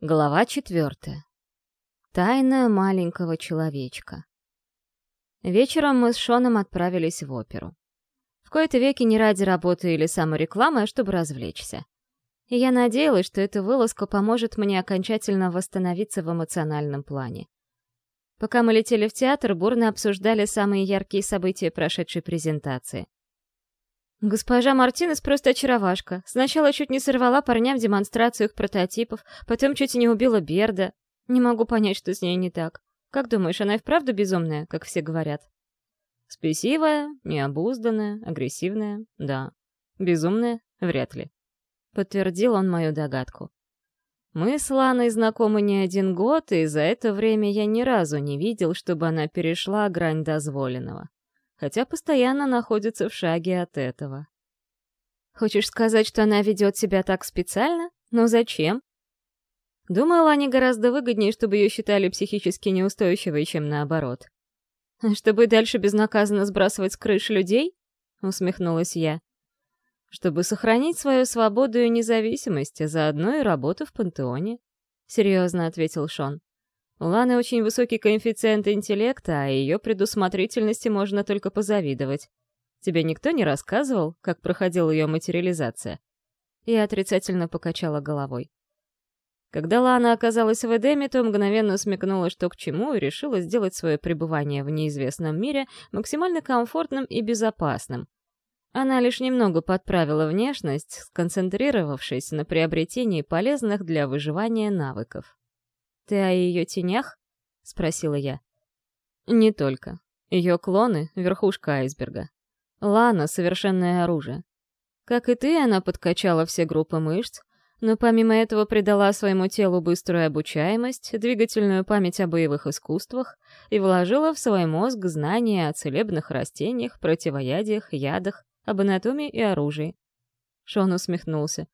Глава четвертая. Тайна маленького человечка. Вечером мы с Шоном отправились в оперу. В кои-то веки не ради работы или саморекламы, а чтобы развлечься. И я надеялась, что эта вылазка поможет мне окончательно восстановиться в эмоциональном плане. Пока мы летели в театр, бурно обсуждали самые яркие события прошедшей презентации. Госпожа Мартинес просто очаровашка. Сначала чуть не сорвала парням демонстрацию их прототипов, потом чуть не убила Берда. Не могу понять, что с ней не так. Как думаешь, она и вправду безумная, как все говорят? Спесивая, необузданная, агрессивная, да. Безумная? Вряд ли. Подтвердил он мою догадку. Мы с Ланой знакомы не один год, и за это время я ни разу не видел, чтобы она перешла грань дозволенного хотя постоянно находится в шаге от этого. Хочешь сказать, что она ведет себя так специально? Но зачем? Думаю, Лане гораздо выгоднее, чтобы ее считали психически неустойчивой, чем наоборот. «Чтобы дальше безнаказанно сбрасывать с крыш людей?» — усмехнулась я. «Чтобы сохранить свою свободу и независимость, а заодно и работу в пантеоне», — серьезно ответил Шон. У Ланы очень высокий коэффициент интеллекта, а ее предусмотрительности можно только позавидовать. Тебе никто не рассказывал, как проходила ее материализация?» Я отрицательно покачала головой. Когда Лана оказалась в Эдеме, то мгновенно смекнула, что к чему, и решила сделать свое пребывание в неизвестном мире максимально комфортным и безопасным. Она лишь немного подправила внешность, сконцентрировавшись на приобретении полезных для выживания навыков. «Ты о ее тенях?» — спросила я. «Не только. Ее клоны — верхушка айсберга. Лана — совершенное оружие. Как и ты, она подкачала все группы мышц, но помимо этого придала своему телу быструю обучаемость, двигательную память о боевых искусствах и вложила в свой мозг знания о целебных растениях, противоядиях, ядах, об анатомии и оружии. Шон усмехнулся.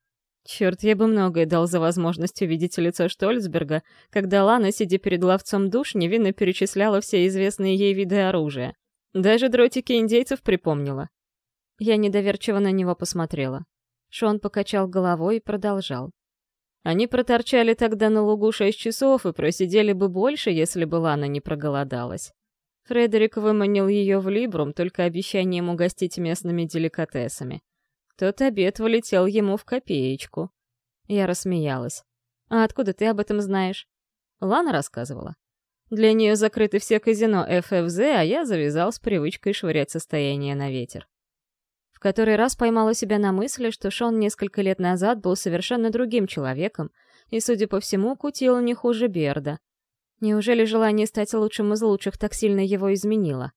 Черт, я бы многое дал за возможность увидеть лицо Штольцберга, когда Лана, сидя перед ловцом душ, невинно перечисляла все известные ей виды оружия. Даже дротики индейцев припомнила. Я недоверчиво на него посмотрела. Шон покачал головой и продолжал. Они проторчали тогда на лугу шесть часов и просидели бы больше, если бы Лана не проголодалась. Фредерик выманил ее в Либрум только обещанием угостить местными деликатесами. Тот обед вылетел ему в копеечку. Я рассмеялась. «А откуда ты об этом знаешь?» Лана рассказывала. Для нее закрыты все казино ФФЗ, а я завязал с привычкой швырять состояние на ветер. В который раз поймала себя на мысли, что Шон несколько лет назад был совершенно другим человеком и, судя по всему, кутил не хуже Берда. Неужели желание стать лучшим из лучших так сильно его изменило?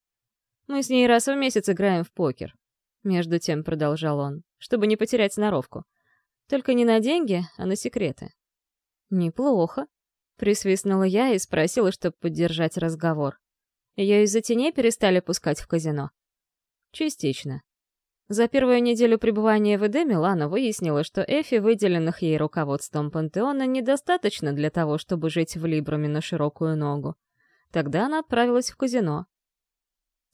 Мы с ней раз в месяц играем в покер. Между тем продолжал он чтобы не потерять сноровку. Только не на деньги, а на секреты. «Неплохо», — присвистнула я и спросила, чтобы поддержать разговор. Ее из-за теней перестали пускать в казино? Частично. За первую неделю пребывания в Эдеме Лана выяснила, что Эфи, выделенных ей руководством Пантеона, недостаточно для того, чтобы жить в Либраме на широкую ногу. Тогда она отправилась в казино.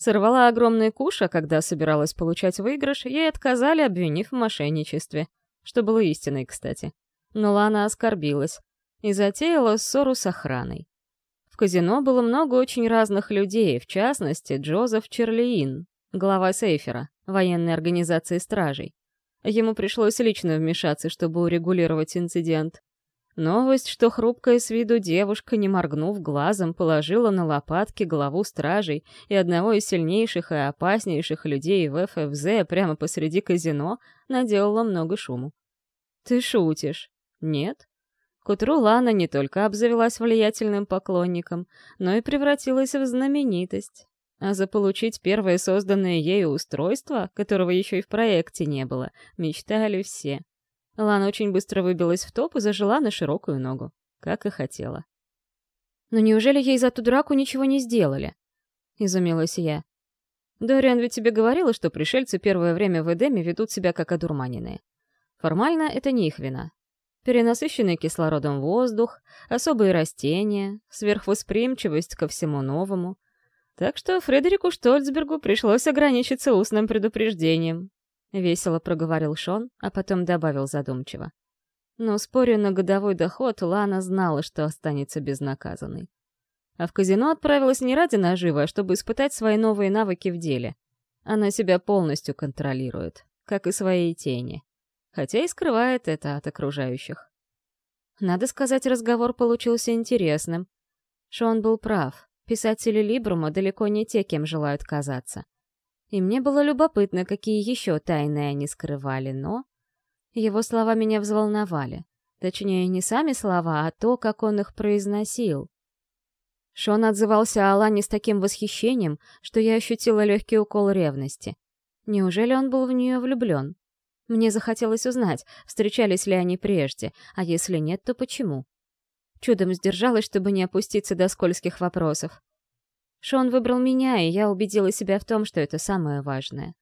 Сорвала огромный куш, а когда собиралась получать выигрыш, ей отказали, обвинив в мошенничестве. Что было истиной, кстати. Но Лана оскорбилась и затеяла ссору с охраной. В казино было много очень разных людей, в частности, Джозеф Черлиин, глава Сейфера, военной организации стражей. Ему пришлось лично вмешаться, чтобы урегулировать инцидент. Новость, что хрупкая с виду девушка, не моргнув глазом, положила на лопатки главу стражей и одного из сильнейших и опаснейших людей в ФФЗ прямо посреди казино, наделала много шуму. «Ты шутишь?» «Нет?» К утру Лана не только обзавелась влиятельным поклонником, но и превратилась в знаменитость. А заполучить первое созданное ею устройство, которого еще и в проекте не было, мечтали все. Лана очень быстро выбилась в топ и зажила на широкую ногу, как и хотела. «Но неужели ей за ту драку ничего не сделали?» — изумилась я. «Дориан ведь тебе говорила, что пришельцы первое время в Эдеме ведут себя как одурманенные. Формально это не их вина. Перенасыщенный кислородом воздух, особые растения, сверхвосприимчивость ко всему новому. Так что Фредерику Штольцбергу пришлось ограничиться устным предупреждением, — весело проговорил Шон, а потом добавил задумчиво. но, споря на годовой доход, Лана знала, что останется безнаказанной. А в казино отправилась не ради наживы, а чтобы испытать свои новые навыки в деле. Она себя полностью контролирует, как и свои тени. Хотя и скрывает это от окружающих. Надо сказать, разговор получился интересным. Шон был прав. Писатели Либрума далеко не те, кем желают казаться. И мне было любопытно, какие еще тайны они скрывали, но... Его слова меня взволновали. Точнее, не сами слова, а то, как он их произносил. Шон отзывался о Алане с таким восхищением, что я ощутила легкий укол ревности. Неужели он был в нее влюблен? Мне захотелось узнать, встречались ли они прежде, а если нет, то почему. Чудом сдержалась, чтобы не опуститься до скользких вопросов. Шон выбрал меня, и я убедила себя в том, что это самое важное.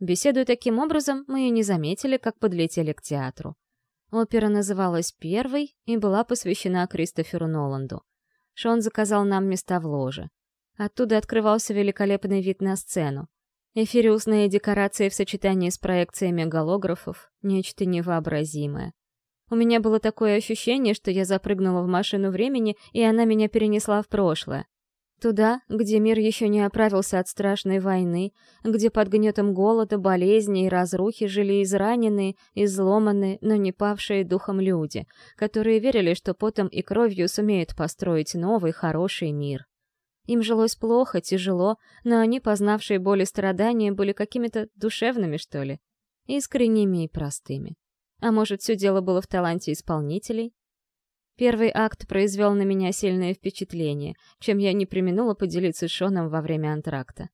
Беседуя таким образом, мы и не заметили, как подлетели к театру. Опера называлась «Первой» и была посвящена Кристоферу Ноланду. Шон заказал нам места в ложе. Оттуда открывался великолепный вид на сцену. Эфириусные декорации в сочетании с проекциями голографов — нечто невообразимое. У меня было такое ощущение, что я запрыгнула в машину времени, и она меня перенесла в прошлое. Туда, где мир еще не оправился от страшной войны, где под гнетом голода, болезни и разрухи жили израненные, изломанные, но не павшие духом люди, которые верили, что потом и кровью сумеют построить новый, хороший мир. Им жилось плохо, тяжело, но они, познавшие боль и страдания, были какими-то душевными, что ли, искренними и простыми. А может, все дело было в таланте исполнителей? Первый акт произвел на меня сильное впечатление, чем я не применула поделиться с Шоном во время антракта.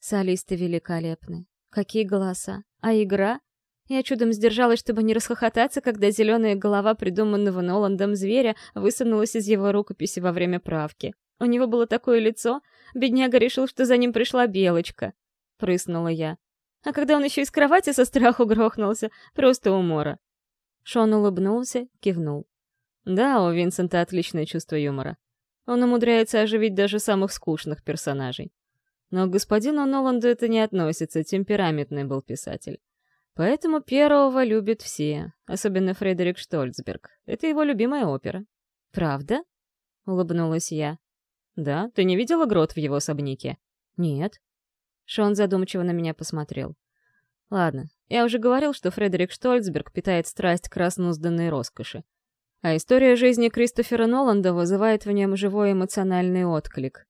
Солисты великолепны. Какие голоса. А игра? Я чудом сдержалась, чтобы не расхохотаться, когда зеленая голова придуманного Ноландом зверя высунулась из его рукописи во время правки. У него было такое лицо, бедняга решил, что за ним пришла белочка. Прыснула я. А когда он еще из кровати со страху грохнулся, просто умора. Шон улыбнулся, кивнул. Да, у Винсента отличное чувство юмора. Он умудряется оживить даже самых скучных персонажей. Но к господину Ноланду это не относится, темпераментный был писатель. Поэтому первого любят все, особенно Фредерик Штольцберг. Это его любимая опера. «Правда?» — улыбнулась я. «Да, ты не видела грот в его особняке?» «Нет». Шон задумчиво на меня посмотрел. «Ладно, я уже говорил, что Фредерик Штольцберг питает страсть к разнузданной роскоши. А история жизни Кристофера Ноланда вызывает в нем живой эмоциональный отклик.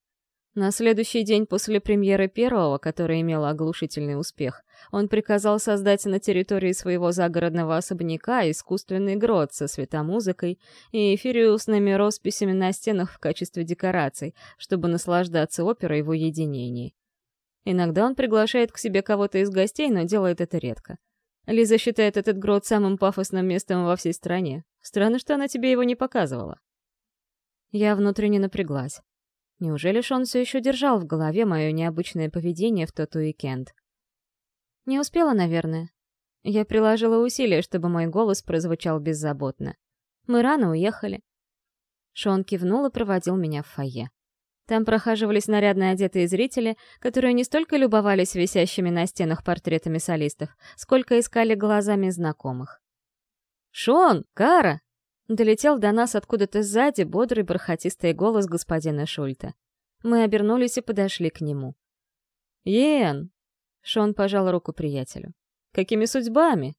На следующий день после премьеры первого, которая имела оглушительный успех, он приказал создать на территории своего загородного особняка искусственный грот со светомузыкой и эфириусными росписями на стенах в качестве декораций, чтобы наслаждаться оперой в уединении. Иногда он приглашает к себе кого-то из гостей, но делает это редко. Лиза считает этот грот самым пафосным местом во всей стране. Странно, что она тебе его не показывала. Я внутренне напряглась. Неужели Шон все еще держал в голове мое необычное поведение в тот уикенд? Не успела, наверное. Я приложила усилия, чтобы мой голос прозвучал беззаботно. Мы рано уехали. Шон кивнул и проводил меня в фойе. Там прохаживались нарядно одетые зрители, которые не столько любовались висящими на стенах портретами солистов, сколько искали глазами знакомых. «Шон! Кара!» Долетел до нас откуда-то сзади бодрый бархатистый голос господина Шульта. Мы обернулись и подошли к нему. «Йен!» — Шон пожал руку приятелю. «Какими судьбами?»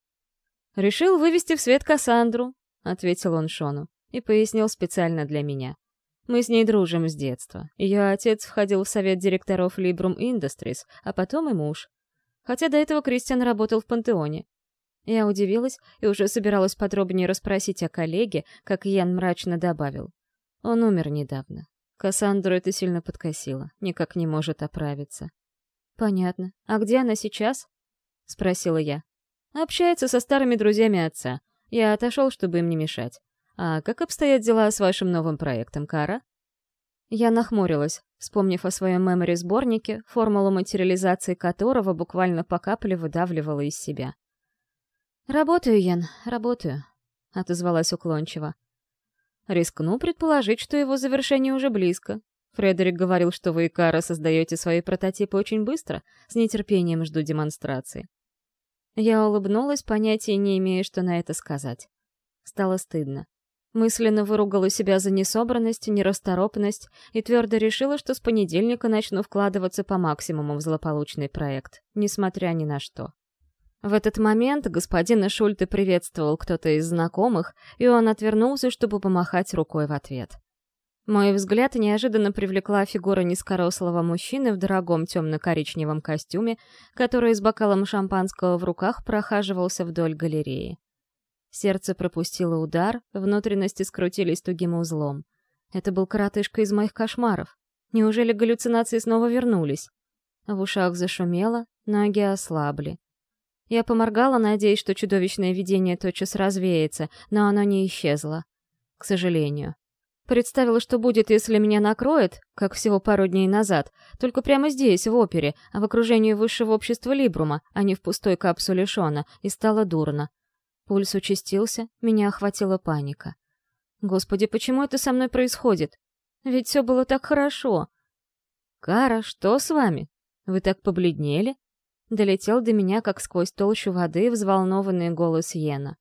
«Решил вывести в свет Кассандру», — ответил он Шону и пояснил специально для меня. Мы с ней дружим с детства. Ее отец входил в совет директоров Librum Industries, а потом и муж. Хотя до этого Кристиан работал в Пантеоне. Я удивилась и уже собиралась подробнее расспросить о коллеге, как Ян мрачно добавил. Он умер недавно. Кассандру это сильно подкосило, никак не может оправиться. «Понятно. А где она сейчас?» — спросила я. «Общается со старыми друзьями отца. Я отошел, чтобы им не мешать. А как обстоят дела с вашим новым проектом, Кара?» Я нахмурилась, вспомнив о своем мемори-сборнике, формулу материализации которого буквально по капле выдавливала из себя. «Работаю, Ян, работаю», — отозвалась уклончиво. «Рискну предположить, что его завершение уже близко. Фредерик говорил, что вы и Кара создаете свои прототипы очень быстро, с нетерпением жду демонстрации». Я улыбнулась, понятия не имея, что на это сказать. Стало стыдно. Мысленно выругала себя за несобранность, нерасторопность и твердо решила, что с понедельника начну вкладываться по максимуму в злополучный проект, несмотря ни на что. В этот момент господина Шульте приветствовал кто-то из знакомых, и он отвернулся, чтобы помахать рукой в ответ. Мой взгляд неожиданно привлекла фигура низкорослого мужчины в дорогом темно-коричневом костюме, который с бокалом шампанского в руках прохаживался вдоль галереи. Сердце пропустило удар, внутренности скрутились тугим узлом. Это был коротышка из моих кошмаров. Неужели галлюцинации снова вернулись? В ушах зашумело, ноги ослабли. Я поморгала, надеясь, что чудовищное видение тотчас развеется, но оно не исчезло. К сожалению. Представила, что будет, если меня накроет, как всего пару дней назад, только прямо здесь, в опере, а в окружении высшего общества Либрума, а не в пустой капсуле Шона, и стало дурно. Пульс участился, меня охватила паника. Господи, почему это со мной происходит? Ведь все было так хорошо. «Кара, что с вами? Вы так побледнели?» долетел до меня, как сквозь толщу воды, взволнованный голос Йена.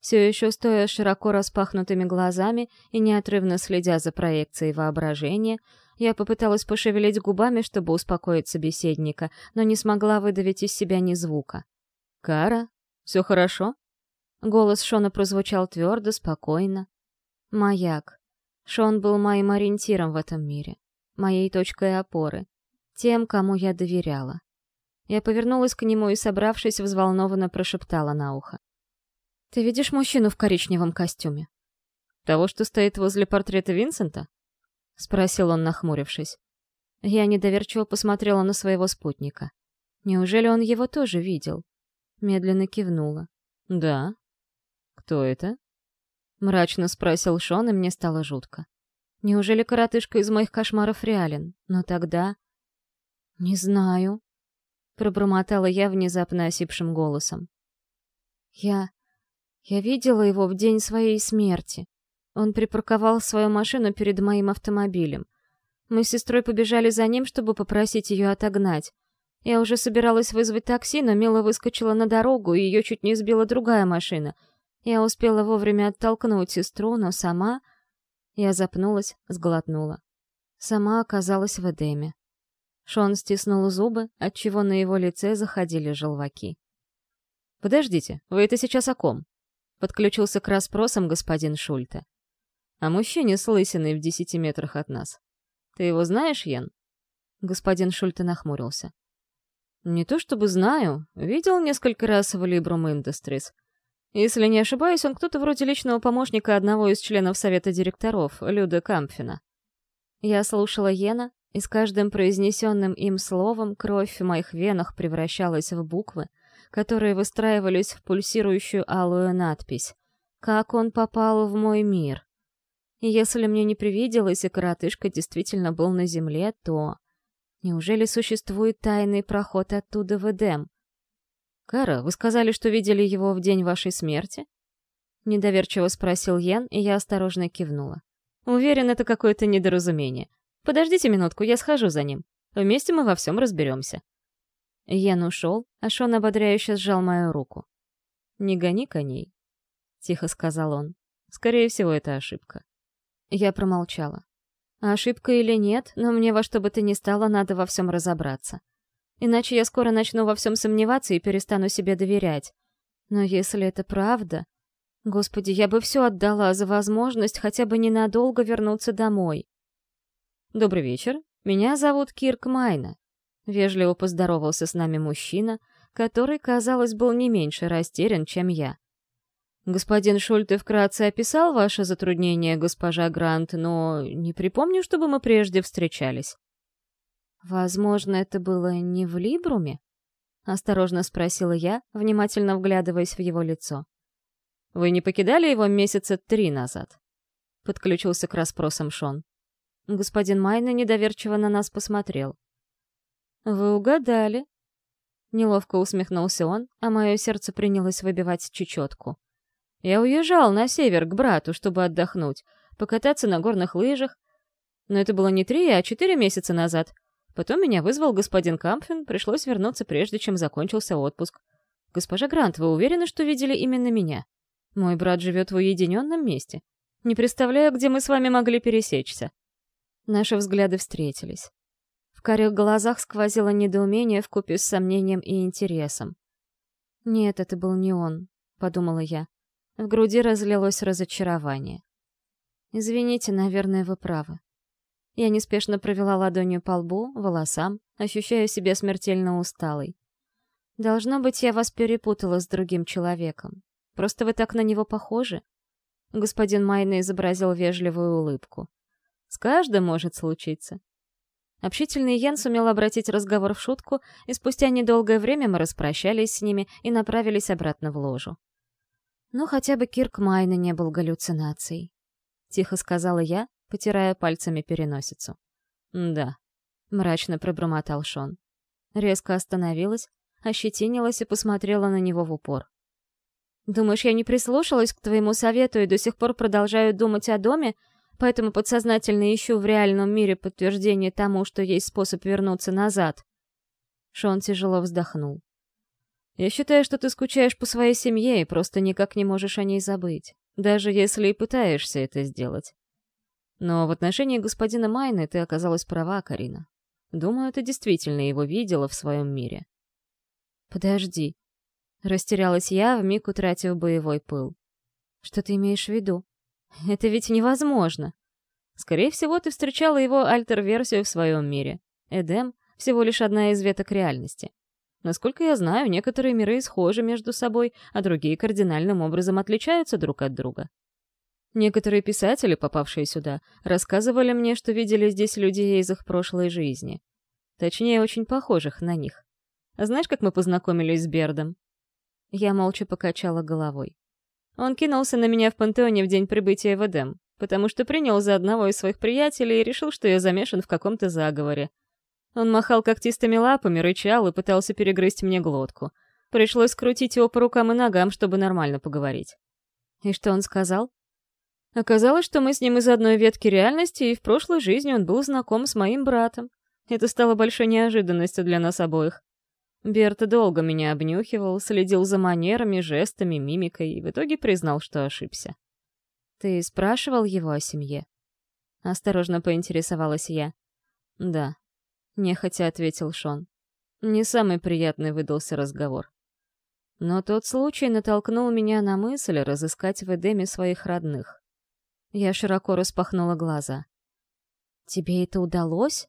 Все еще стоя широко распахнутыми глазами и неотрывно следя за проекцией воображения, я попыталась пошевелить губами, чтобы успокоить собеседника, но не смогла выдавить из себя ни звука. «Кара, все хорошо?» Голос Шона прозвучал твердо, спокойно. «Маяк. Шон был моим ориентиром в этом мире, моей точкой опоры, тем, кому я доверяла. Я повернулась к нему и, собравшись, взволнованно прошептала на ухо. «Ты видишь мужчину в коричневом костюме?» «Того, что стоит возле портрета Винсента?» — спросил он, нахмурившись. Я недоверчиво посмотрела на своего спутника. Неужели он его тоже видел? Медленно кивнула. «Да». «Кто это?» Мрачно спросил Шон, и мне стало жутко. Неужели коротышка из моих кошмаров реален? Но тогда... «Не знаю», Пробормотала я внезапно осипшим голосом. Я... Я видела его в день своей смерти. Он припарковал свою машину перед моим автомобилем. Мы с сестрой побежали за ним, чтобы попросить ее отогнать. Я уже собиралась вызвать такси, но Мила выскочила на дорогу, и ее чуть не сбила другая машина. Я успела вовремя оттолкнуть сестру, но сама... Я запнулась, сглотнула. Сама оказалась в Эдеме. Шон стиснул зубы, отчего на его лице заходили желваки. «Подождите, вы это сейчас о ком?» Подключился к расспросам господин Шульте. «О мужчине с лысиной в десяти метрах от нас. Ты его знаешь, Йен?» Господин Шульте нахмурился. «Не то чтобы знаю, видел несколько раз в Librum Industries. Если не ошибаюсь, он кто-то вроде личного помощника одного из членов совета директоров, Люда Кампфина». Я слушала Йена, и с каждым произнесенным им словом кровь в моих венах превращалась в буквы, которые выстраивались в пульсирующую алую надпись. «Как он попал в мой мир?» Если мне не привиделось, и коротышка действительно был на земле, то... Неужели существует тайный проход оттуда в Эдем? «Кара, вы сказали, что видели его в день вашей смерти?» Недоверчиво спросил Йен, и я осторожно кивнула. Уверен, это какое-то недоразумение. Подождите минутку, я схожу за ним. Вместе мы во всем разберемся». Ян ушел, а Шон ободряюще сжал мою руку. «Не гони коней», — тихо сказал он. «Скорее всего, это ошибка». Я промолчала. Ошибка или нет, но мне во что бы то ни стало, надо во всем разобраться. Иначе я скоро начну во всем сомневаться и перестану себе доверять. Но если это правда... Господи, я бы все отдала за возможность хотя бы ненадолго вернуться домой. «Добрый вечер. Меня зовут Кирк Майна». Вежливо поздоровался с нами мужчина, который, казалось, был не меньше растерян, чем я. «Господин Шульте вкратце описал ваше затруднение, госпожа Грант, но не припомню, чтобы мы прежде встречались». «Возможно, это было не в Либруме?» — осторожно спросила я, внимательно вглядываясь в его лицо. «Вы не покидали его месяца три назад?» — подключился к расспросам Шон. Господин Майна недоверчиво на нас посмотрел. «Вы угадали?» Неловко усмехнулся он, а мое сердце принялось выбивать чечетку. «Я уезжал на север к брату, чтобы отдохнуть, покататься на горных лыжах. Но это было не три, а четыре месяца назад. Потом меня вызвал господин Кампфин, пришлось вернуться, прежде чем закончился отпуск. Госпожа Грант, вы уверены, что видели именно меня?» Мой брат живет в уединенном месте. Не представляю, где мы с вами могли пересечься. Наши взгляды встретились. В карих глазах сквозило недоумение вкупе с сомнением и интересом. «Нет, это был не он», — подумала я. В груди разлилось разочарование. «Извините, наверное, вы правы». Я неспешно провела ладонью по лбу, волосам, ощущая себя смертельно усталой. Должно быть, я вас перепутала с другим человеком. Просто вы так на него похожи. Господин Майна изобразил вежливую улыбку. С каждым может случиться. Общительный Ян сумел обратить разговор в шутку, и спустя недолгое время мы распрощались с ними и направились обратно в ложу. «Ну, хотя бы Кирк Майна не был галлюцинацией», — тихо сказала я, потирая пальцами переносицу. «Да», — мрачно пробормотал Шон. Резко остановилась, ощетинилась и посмотрела на него в упор. «Думаешь, я не прислушалась к твоему совету и до сих пор продолжаю думать о доме, поэтому подсознательно ищу в реальном мире подтверждение тому, что есть способ вернуться назад?» Шон тяжело вздохнул. «Я считаю, что ты скучаешь по своей семье и просто никак не можешь о ней забыть, даже если и пытаешься это сделать. Но в отношении господина Майны ты оказалась права, Карина. Думаю, ты действительно его видела в своем мире. «Подожди». Растерялась я, вмиг утратив боевой пыл. «Что ты имеешь в виду? Это ведь невозможно!» Скорее всего, ты встречала его альтер-версию в своем мире. Эдем — всего лишь одна из веток реальности. Насколько я знаю, некоторые миры схожи между собой, а другие кардинальным образом отличаются друг от друга. Некоторые писатели, попавшие сюда, рассказывали мне, что видели здесь людей из их прошлой жизни. Точнее, очень похожих на них. А знаешь, как мы познакомились с Бердом?» Я молча покачала головой. Он кинулся на меня в пантеоне в день прибытия в Эдем, потому что принял за одного из своих приятелей и решил, что я замешан в каком-то заговоре. Он махал когтистыми лапами, рычал и пытался перегрызть мне глотку. Пришлось скрутить его по рукам и ногам, чтобы нормально поговорить. И что он сказал? Оказалось, что мы с ним из одной ветки реальности, и в прошлой жизни он был знаком с моим братом. Это стало большой неожиданностью для нас обоих. Берт долго меня обнюхивал, следил за манерами, жестами, мимикой и в итоге признал, что ошибся. «Ты спрашивал его о семье?» Осторожно поинтересовалась я. «Да», — нехотя ответил Шон. Не самый приятный выдался разговор. Но тот случай натолкнул меня на мысль разыскать в Эдеме своих родных. Я широко распахнула глаза. «Тебе это удалось?»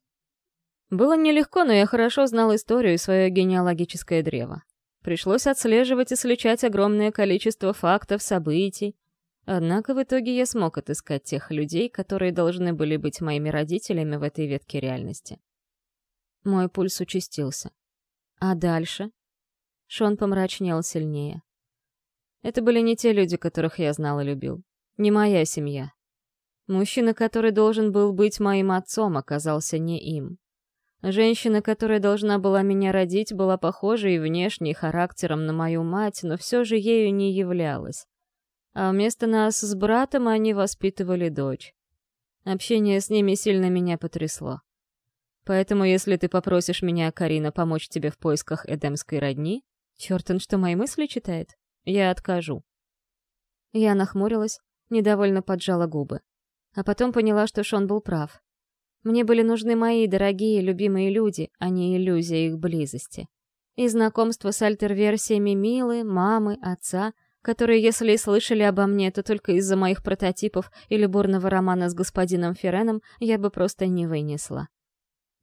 Было нелегко, но я хорошо знал историю и свое генеалогическое древо. Пришлось отслеживать и сличать огромное количество фактов, событий. Однако в итоге я смог отыскать тех людей, которые должны были быть моими родителями в этой ветке реальности. Мой пульс участился. А дальше? Шон помрачнел сильнее. Это были не те люди, которых я знал и любил. Не моя семья. Мужчина, который должен был быть моим отцом, оказался не им. Женщина, которая должна была меня родить, была похожа и внешне, и характером на мою мать, но все же ею не являлась. А вместо нас с братом они воспитывали дочь. Общение с ними сильно меня потрясло. Поэтому, если ты попросишь меня, Карина, помочь тебе в поисках эдемской родни, черт он что мои мысли читает, я откажу. Я нахмурилась, недовольно поджала губы. А потом поняла, что Шон был прав. Мне были нужны мои дорогие, любимые люди, а не иллюзия их близости. И знакомство с альтер-версиями Милы, мамы, отца, которые, если и слышали обо мне, то только из-за моих прототипов или бурного романа с господином Ференом, я бы просто не вынесла.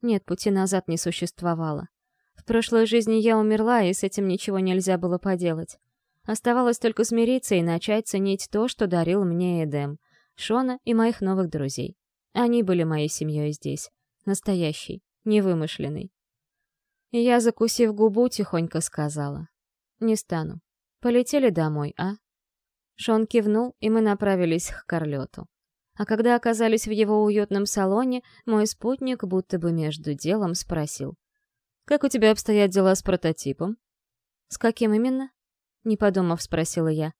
Нет, пути назад не существовало. В прошлой жизни я умерла, и с этим ничего нельзя было поделать. Оставалось только смириться и начать ценить то, что дарил мне Эдем, Шона и моих новых друзей. Они были моей семьей здесь. Настоящей, невымышленной. Я, закусив губу, тихонько сказала. «Не стану. Полетели домой, а?» Шон кивнул, и мы направились к Карлету. А когда оказались в его уютном салоне, мой спутник будто бы между делом спросил. «Как у тебя обстоят дела с прототипом?» «С каким именно?» Не подумав, спросила я.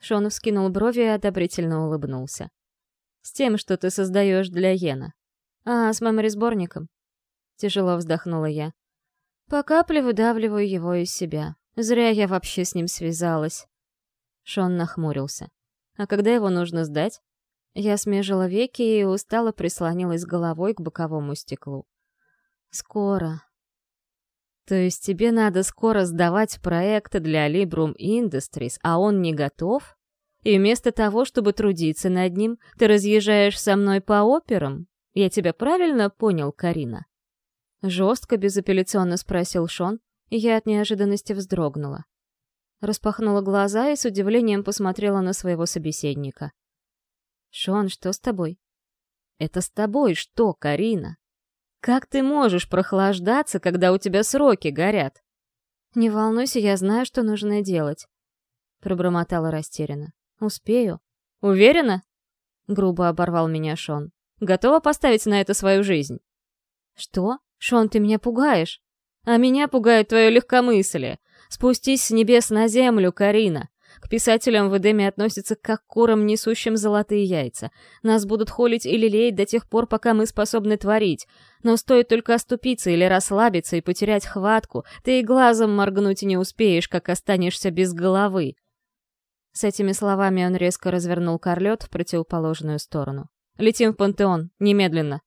Шон вскинул брови и одобрительно улыбнулся. С тем, что ты создаешь для Йена. А, с мемори-сборником. Тяжело вздохнула я. По капле выдавливаю его из себя. Зря я вообще с ним связалась. Шон нахмурился. «А когда его нужно сдать?» Я смежила веки и устало прислонилась головой к боковому стеклу. «Скоро». «То есть тебе надо скоро сдавать проект для Librum Industries, а он не готов? И вместо того, чтобы трудиться над ним, ты разъезжаешь со мной по операм? Я тебя правильно понял, Карина?» Жестко, безапелляционно спросил Шон, и я от неожиданности вздрогнула. Распахнула глаза и с удивлением посмотрела на своего собеседника. «Шон, что с тобой?» «Это с тобой что, Карина? Как ты можешь прохлаждаться, когда у тебя сроки горят?» «Не волнуйся, я знаю, что нужно делать», — пробормотала растерянно. «Успею». «Уверена?» — грубо оборвал меня Шон. «Готова поставить на это свою жизнь?» «Что? Шон, ты меня пугаешь?» «А меня пугает твое легкомыслие. Спустись с небес на землю, Карина. К писателям в Эдеме относятся как к курам, несущим золотые яйца. Нас будут холить и лелеять до тех пор, пока мы способны творить. Но стоит только оступиться или расслабиться и потерять хватку, ты и глазом моргнуть не успеешь, как останешься без головы. С этими словами он резко развернул корлет в противоположную сторону. «Летим в пантеон, немедленно!»